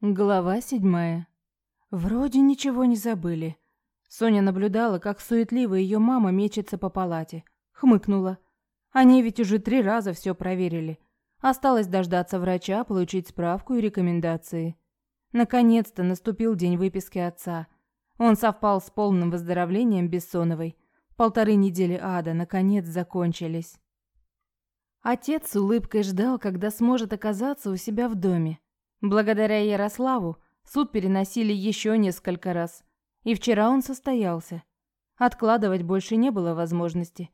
Глава седьмая. Вроде ничего не забыли. Соня наблюдала, как суетливо ее мама мечется по палате. Хмыкнула. Они ведь уже три раза все проверили. Осталось дождаться врача, получить справку и рекомендации. Наконец-то наступил день выписки отца. Он совпал с полным выздоровлением Бессоновой. Полторы недели ада наконец закончились. Отец с улыбкой ждал, когда сможет оказаться у себя в доме. Благодаря Ярославу суд переносили еще несколько раз, и вчера он состоялся. Откладывать больше не было возможности.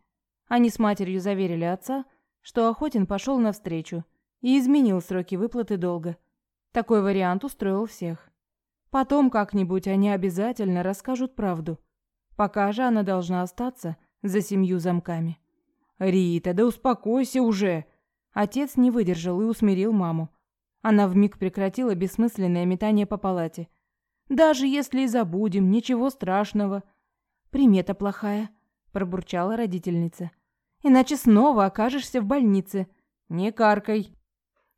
Они с матерью заверили отца, что Охотин пошел навстречу и изменил сроки выплаты долга. Такой вариант устроил всех. Потом как-нибудь они обязательно расскажут правду. Пока же она должна остаться за семью замками. «Рита, да успокойся уже!» Отец не выдержал и усмирил маму. Она вмиг прекратила бессмысленное метание по палате. Даже если и забудем, ничего страшного. Примета плохая, пробурчала родительница. Иначе снова окажешься в больнице. Не каркай.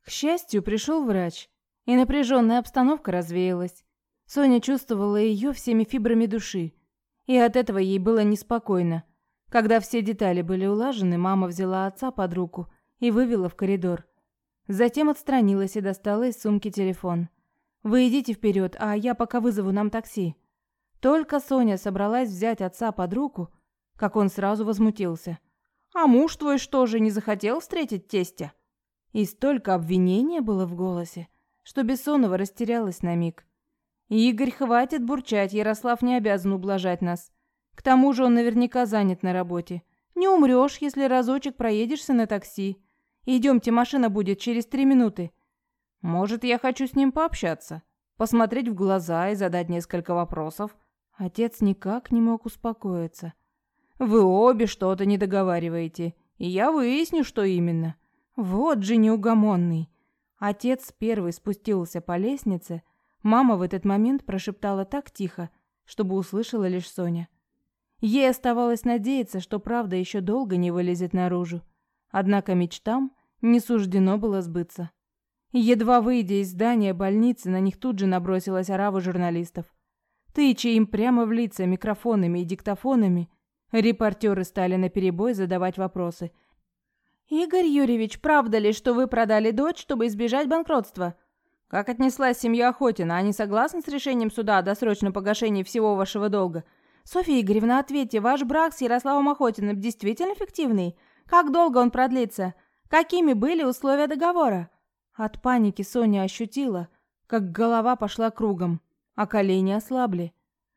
К счастью, пришел врач, и напряженная обстановка развеялась. Соня чувствовала ее всеми фибрами души, и от этого ей было неспокойно. Когда все детали были улажены, мама взяла отца под руку и вывела в коридор. Затем отстранилась и достала из сумки телефон. «Вы идите вперед, а я пока вызову нам такси». Только Соня собралась взять отца под руку, как он сразу возмутился. «А муж твой что же, не захотел встретить тестя?» И столько обвинения было в голосе, что Бессонова растерялась на миг. «Игорь, хватит бурчать, Ярослав не обязан ублажать нас. К тому же он наверняка занят на работе. Не умрешь, если разочек проедешься на такси. Идемте, машина будет через три минуты. Может, я хочу с ним пообщаться, посмотреть в глаза и задать несколько вопросов. Отец никак не мог успокоиться. Вы обе что-то не договариваете, и я выясню, что именно. Вот же неугомонный. Отец первый спустился по лестнице. Мама в этот момент прошептала так тихо, чтобы услышала лишь Соня. Ей оставалось надеяться, что правда еще долго не вылезет наружу. Однако мечтам не суждено было сбыться. Едва выйдя из здания больницы, на них тут же набросилась орава журналистов. Тыча им прямо в лица микрофонами и диктофонами, репортеры стали наперебой задавать вопросы. «Игорь Юрьевич, правда ли, что вы продали дочь, чтобы избежать банкротства?» «Как отнеслась семья Охотина? Они согласны с решением суда о досрочном погашении всего вашего долга?» «Софья Игоревна, ответьте, ваш брак с Ярославом Охотиным действительно фиктивный? Как долго он продлится? Какими были условия договора? От паники Соня ощутила, как голова пошла кругом, а колени ослабли.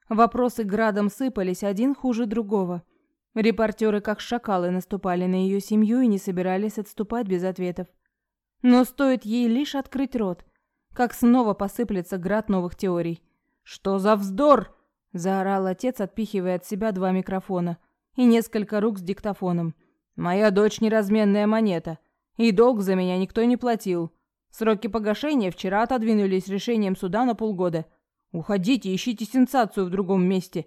Вопросы градом сыпались один хуже другого. Репортеры, как шакалы, наступали на ее семью и не собирались отступать без ответов. Но стоит ей лишь открыть рот, как снова посыплется град новых теорий. «Что за вздор!» – заорал отец, отпихивая от себя два микрофона и несколько рук с диктофоном – Моя дочь неразменная монета, и долг за меня никто не платил. Сроки погашения вчера отодвинулись решением суда на полгода. Уходите, ищите сенсацию в другом месте.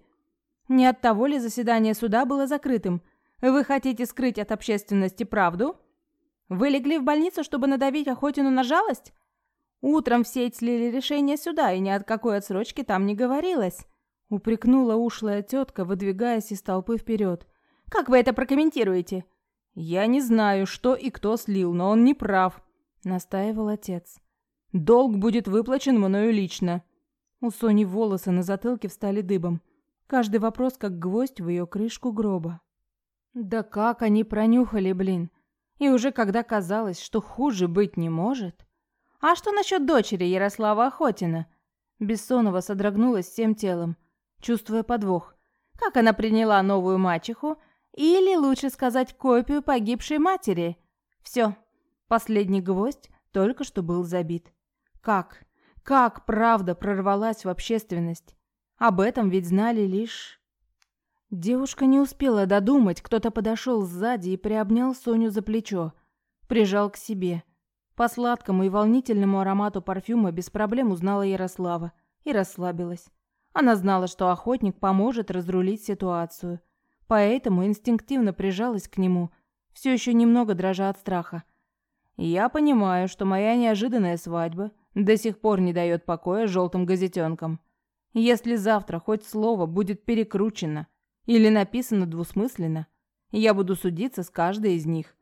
Не от того ли заседание суда было закрытым? Вы хотите скрыть от общественности правду? Вы легли в больницу, чтобы надавить Охотину на жалость? Утром все сеть слили решение суда, и ни от какой отсрочки там не говорилось. Упрекнула ушлая тетка, выдвигаясь из толпы вперед. Как вы это прокомментируете? «Я не знаю, что и кто слил, но он не прав», — настаивал отец. «Долг будет выплачен мною лично». У Сони волосы на затылке встали дыбом. Каждый вопрос как гвоздь в ее крышку гроба. Да как они пронюхали, блин. И уже когда казалось, что хуже быть не может. А что насчет дочери Ярослава Охотина? Бессонова содрогнулась всем телом, чувствуя подвох. Как она приняла новую мачеху или, лучше сказать, копию погибшей матери. Все, последний гвоздь только что был забит. Как? Как правда прорвалась в общественность? Об этом ведь знали лишь... Девушка не успела додумать, кто-то подошел сзади и приобнял Соню за плечо, прижал к себе. По сладкому и волнительному аромату парфюма без проблем узнала Ярослава и расслабилась. Она знала, что охотник поможет разрулить ситуацию – поэтому инстинктивно прижалась к нему, все еще немного дрожа от страха. «Я понимаю, что моя неожиданная свадьба До сих пор не дает покоя желтым газетенкам. Если завтра хоть слово будет перекручено или написано двусмысленно, я буду судиться с каждой из них.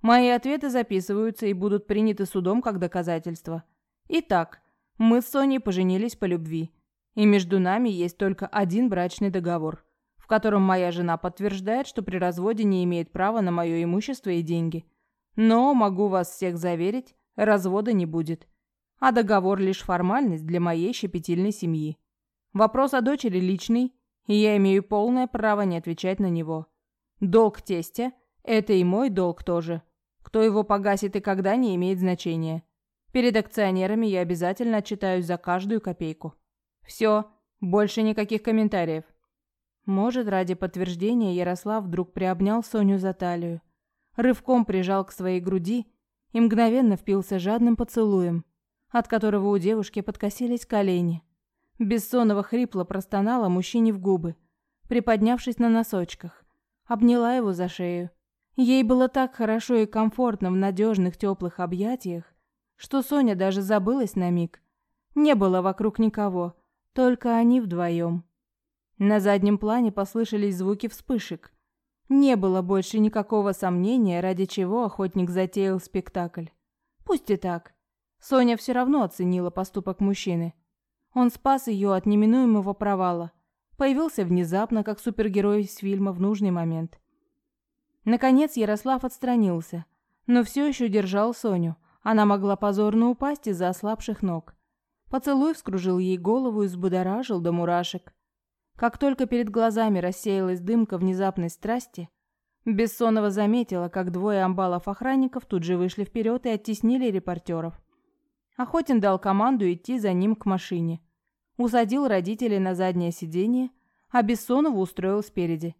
Мои ответы записываются и будут приняты судом как доказательство. Итак, мы с Соней поженились по любви. И между нами есть только один брачный договор, в котором моя жена подтверждает, что при разводе не имеет права на мое имущество и деньги. Но, могу вас всех заверить, развода не будет. А договор лишь формальность для моей щепетильной семьи. Вопрос о дочери личный, и я имею полное право не отвечать на него. Долг тестя – это и мой долг тоже. Кто его погасит и когда, не имеет значения. Перед акционерами я обязательно отчитаюсь за каждую копейку. Все, больше никаких комментариев. Может, ради подтверждения Ярослав вдруг приобнял Соню за талию, рывком прижал к своей груди и мгновенно впился жадным поцелуем, от которого у девушки подкосились колени. Бессонова хрипло простонала мужчине в губы, приподнявшись на носочках обняла его за шею. Ей было так хорошо и комфортно в надежных теплых объятиях, что Соня даже забылась на миг. Не было вокруг никого, только они вдвоем. На заднем плане послышались звуки вспышек. Не было больше никакого сомнения, ради чего охотник затеял спектакль. Пусть и так. Соня все равно оценила поступок мужчины. Он спас ее от неминуемого провала. Появился внезапно, как супергерой из фильма в нужный момент. Наконец Ярослав отстранился, но все еще держал Соню. Она могла позорно упасть из-за ослабших ног. Поцелуй вскружил ей голову и взбудоражил до мурашек. Как только перед глазами рассеялась дымка внезапной страсти, Бессонова заметила, как двое амбалов-охранников тут же вышли вперед и оттеснили репортеров. Охотин дал команду идти за ним к машине усадил родителей на заднее сиденье, а Бессонову устроил спереди.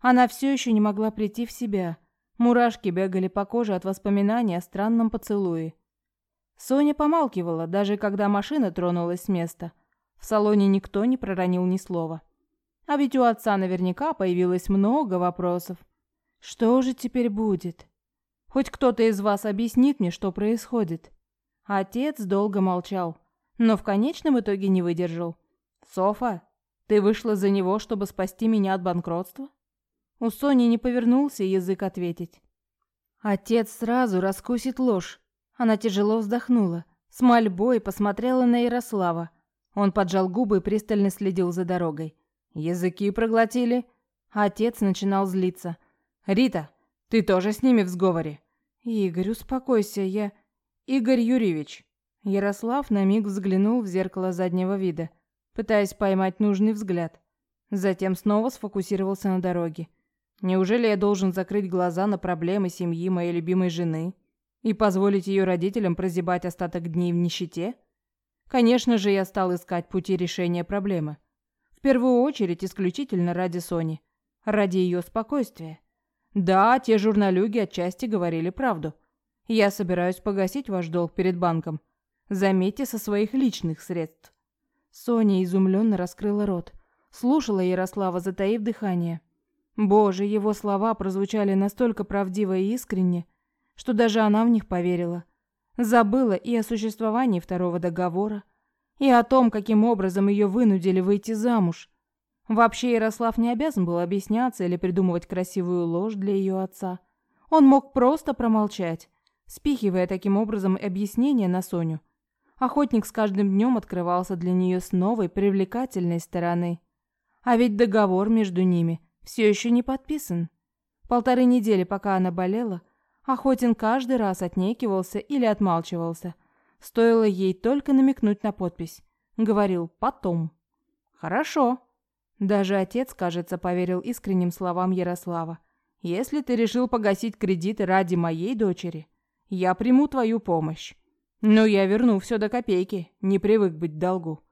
Она все еще не могла прийти в себя. Мурашки бегали по коже от воспоминаний о странном поцелуе. Соня помалкивала, даже когда машина тронулась с места. В салоне никто не проронил ни слова. А ведь у отца наверняка появилось много вопросов. Что же теперь будет? Хоть кто-то из вас объяснит мне, что происходит. Отец долго молчал но в конечном итоге не выдержал. «Софа, ты вышла за него, чтобы спасти меня от банкротства?» У Сони не повернулся язык ответить. Отец сразу раскусит ложь. Она тяжело вздохнула, с мольбой посмотрела на Ярослава. Он поджал губы и пристально следил за дорогой. Языки проглотили. Отец начинал злиться. «Рита, ты тоже с ними в сговоре?» «Игорь, успокойся, я...» «Игорь Юрьевич, Ярослав на миг взглянул в зеркало заднего вида, пытаясь поймать нужный взгляд. Затем снова сфокусировался на дороге. Неужели я должен закрыть глаза на проблемы семьи моей любимой жены и позволить ее родителям прозябать остаток дней в нищете? Конечно же, я стал искать пути решения проблемы. В первую очередь исключительно ради Сони, ради ее спокойствия. Да, те журналюги отчасти говорили правду. Я собираюсь погасить ваш долг перед банком, Заметьте, со своих личных средств. Соня изумленно раскрыла рот. Слушала Ярослава, затаив дыхание. Боже, его слова прозвучали настолько правдиво и искренне, что даже она в них поверила. Забыла и о существовании второго договора, и о том, каким образом ее вынудили выйти замуж. Вообще Ярослав не обязан был объясняться или придумывать красивую ложь для ее отца. Он мог просто промолчать, спихивая таким образом объяснение на Соню. Охотник с каждым днем открывался для нее с новой привлекательной стороны. А ведь договор между ними все еще не подписан. Полторы недели, пока она болела, Охотин каждый раз отнекивался или отмалчивался. Стоило ей только намекнуть на подпись. Говорил «потом». «Хорошо». Даже отец, кажется, поверил искренним словам Ярослава. «Если ты решил погасить кредиты ради моей дочери, я приму твою помощь. Но я верну все до копейки, не привык быть в долгу.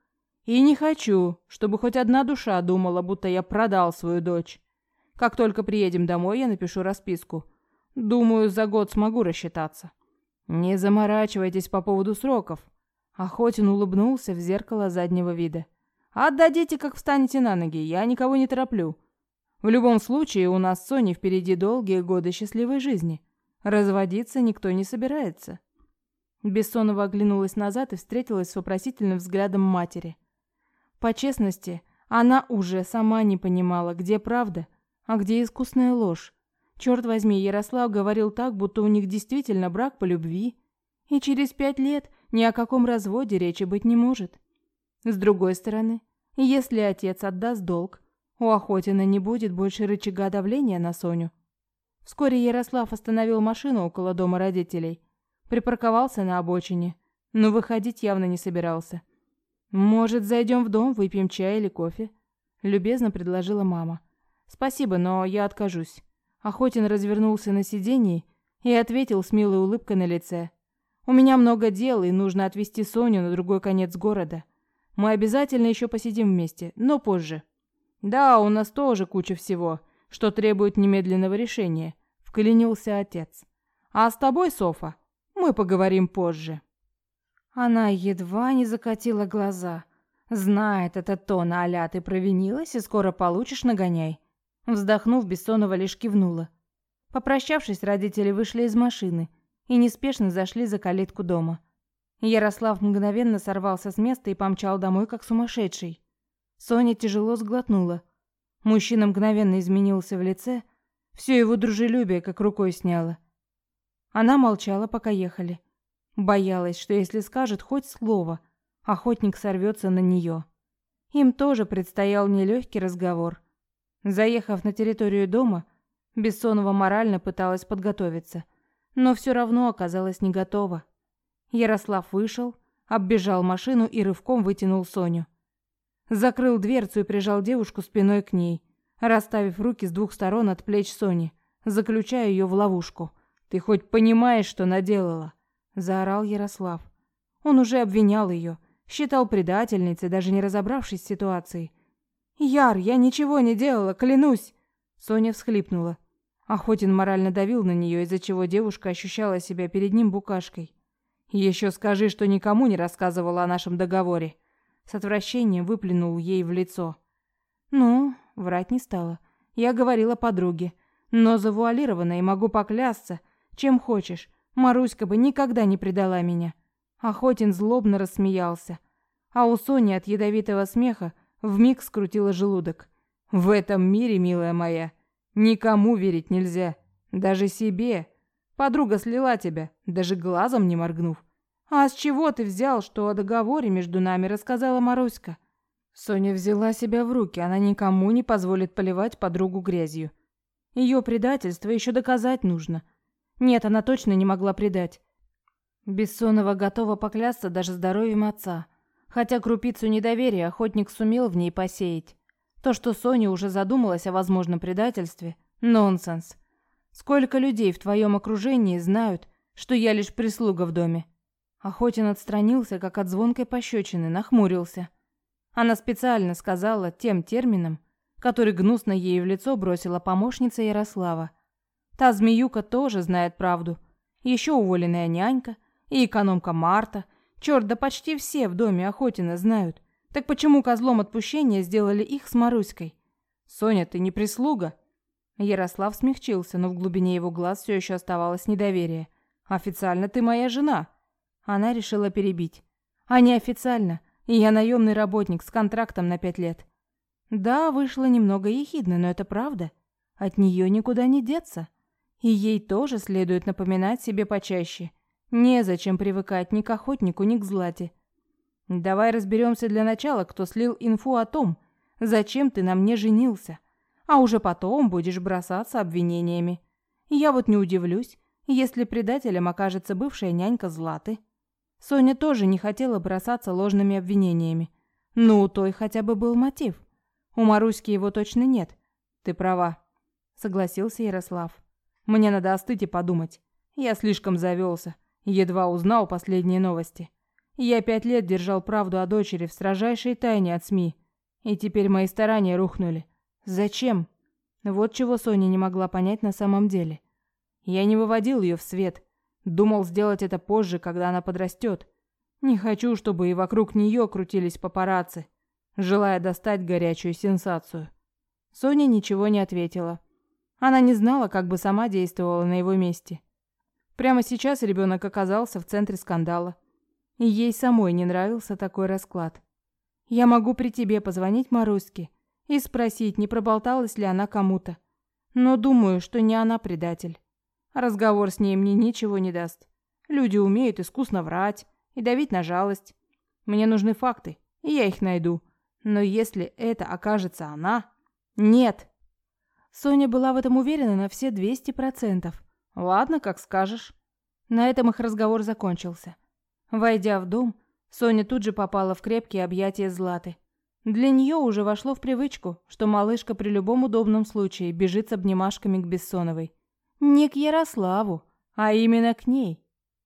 И не хочу, чтобы хоть одна душа думала, будто я продал свою дочь. Как только приедем домой, я напишу расписку. Думаю, за год смогу рассчитаться. Не заморачивайтесь по поводу сроков. Охотин улыбнулся в зеркало заднего вида. Отдадите, как встанете на ноги, я никого не тороплю. В любом случае, у нас с Соней впереди долгие годы счастливой жизни. Разводиться никто не собирается. Бессонова оглянулась назад и встретилась с вопросительным взглядом матери. По честности, она уже сама не понимала, где правда, а где искусная ложь. Черт возьми, Ярослав говорил так, будто у них действительно брак по любви. И через пять лет ни о каком разводе речи быть не может. С другой стороны, если отец отдаст долг, у Охотина не будет больше рычага давления на Соню. Вскоре Ярослав остановил машину около дома родителей, припарковался на обочине, но выходить явно не собирался. «Может, зайдем в дом, выпьем чай или кофе?» – любезно предложила мама. «Спасибо, но я откажусь». Охотин развернулся на сиденье и ответил с милой улыбкой на лице. «У меня много дел, и нужно отвезти Соню на другой конец города. Мы обязательно еще посидим вместе, но позже». «Да, у нас тоже куча всего, что требует немедленного решения», — вклинился отец. «А с тобой, Софа, мы поговорим позже». Она едва не закатила глаза. Знает этот тон а «ты провинилась и скоро получишь нагоняй». Вздохнув, Бессонова лишь кивнула. Попрощавшись, родители вышли из машины и неспешно зашли за калитку дома. Ярослав мгновенно сорвался с места и помчал домой, как сумасшедший. Соня тяжело сглотнула. Мужчина мгновенно изменился в лице, все его дружелюбие как рукой сняло. Она молчала, пока ехали. Боялась, что если скажет хоть слово, охотник сорвется на нее. Им тоже предстоял нелегкий разговор. Заехав на территорию дома, Бессонова морально пыталась подготовиться, но все равно оказалась не готова. Ярослав вышел, оббежал машину и рывком вытянул Соню. Закрыл дверцу и прижал девушку спиной к ней, расставив руки с двух сторон от плеч Сони, заключая ее в ловушку. «Ты хоть понимаешь, что наделала?» заорал Ярослав. Он уже обвинял ее, считал предательницей, даже не разобравшись с ситуацией. Яр, я ничего не делала, клянусь, Соня всхлипнула. Охотин морально давил на нее, из-за чего девушка ощущала себя перед ним букашкой. Еще скажи, что никому не рассказывала о нашем договоре. С отвращением выплюнул ей в лицо. Ну, врать не стала. Я говорила подруге, но завуалированно и могу поклясться, чем хочешь. Маруська бы никогда не предала меня. Охотин злобно рассмеялся, а у Сони от ядовитого смеха вмиг скрутило желудок. В этом мире, милая моя, никому верить нельзя, даже себе. Подруга слила тебя, даже глазом не моргнув. А с чего ты взял, что о договоре между нами рассказала Маруська? Соня взяла себя в руки, она никому не позволит поливать подругу грязью. Ее предательство еще доказать нужно. Нет, она точно не могла предать. Бессонова готова поклясться даже здоровьем отца. Хотя крупицу недоверия охотник сумел в ней посеять. То, что Соня уже задумалась о возможном предательстве – нонсенс. Сколько людей в твоем окружении знают, что я лишь прислуга в доме? Охотин отстранился, как от звонкой пощечины, нахмурился. Она специально сказала тем термином, который гнусно ей в лицо бросила помощница Ярослава. Та змеюка тоже знает правду. Еще уволенная нянька и экономка Марта. Черт, да почти все в доме Охотина знают. Так почему козлом отпущения сделали их с Маруськой? Соня, ты не прислуга? Ярослав смягчился, но в глубине его глаз все еще оставалось недоверие. Официально ты моя жена. Она решила перебить. А неофициально. И я наемный работник с контрактом на пять лет. Да, вышло немного ехидно, но это правда. От нее никуда не деться. И ей тоже следует напоминать себе почаще. Незачем привыкать ни к охотнику, ни к злате. Давай разберемся для начала, кто слил инфу о том, зачем ты на мне женился. А уже потом будешь бросаться обвинениями. Я вот не удивлюсь, если предателем окажется бывшая нянька Златы. Соня тоже не хотела бросаться ложными обвинениями. Ну, у той хотя бы был мотив. У Маруськи его точно нет. Ты права, согласился Ярослав. Мне надо остыть и подумать. Я слишком завелся. Едва узнал последние новости. Я пять лет держал правду о дочери в строжайшей тайне от СМИ. И теперь мои старания рухнули. Зачем? Вот чего Соня не могла понять на самом деле. Я не выводил ее в свет. Думал сделать это позже, когда она подрастет. Не хочу, чтобы и вокруг нее крутились папарацци, желая достать горячую сенсацию. Соня ничего не ответила. Она не знала, как бы сама действовала на его месте. Прямо сейчас ребенок оказался в центре скандала. И ей самой не нравился такой расклад. Я могу при тебе позвонить Маруське и спросить, не проболталась ли она кому-то. Но думаю, что не она предатель. Разговор с ней мне ничего не даст. Люди умеют искусно врать и давить на жалость. Мне нужны факты, и я их найду. Но если это окажется она... Нет! Соня была в этом уверена на все 200%. Ладно, как скажешь. На этом их разговор закончился. Войдя в дом, Соня тут же попала в крепкие объятия Златы. Для нее уже вошло в привычку, что малышка при любом удобном случае бежит с обнимашками к Бессоновой. Не к Ярославу, а именно к ней.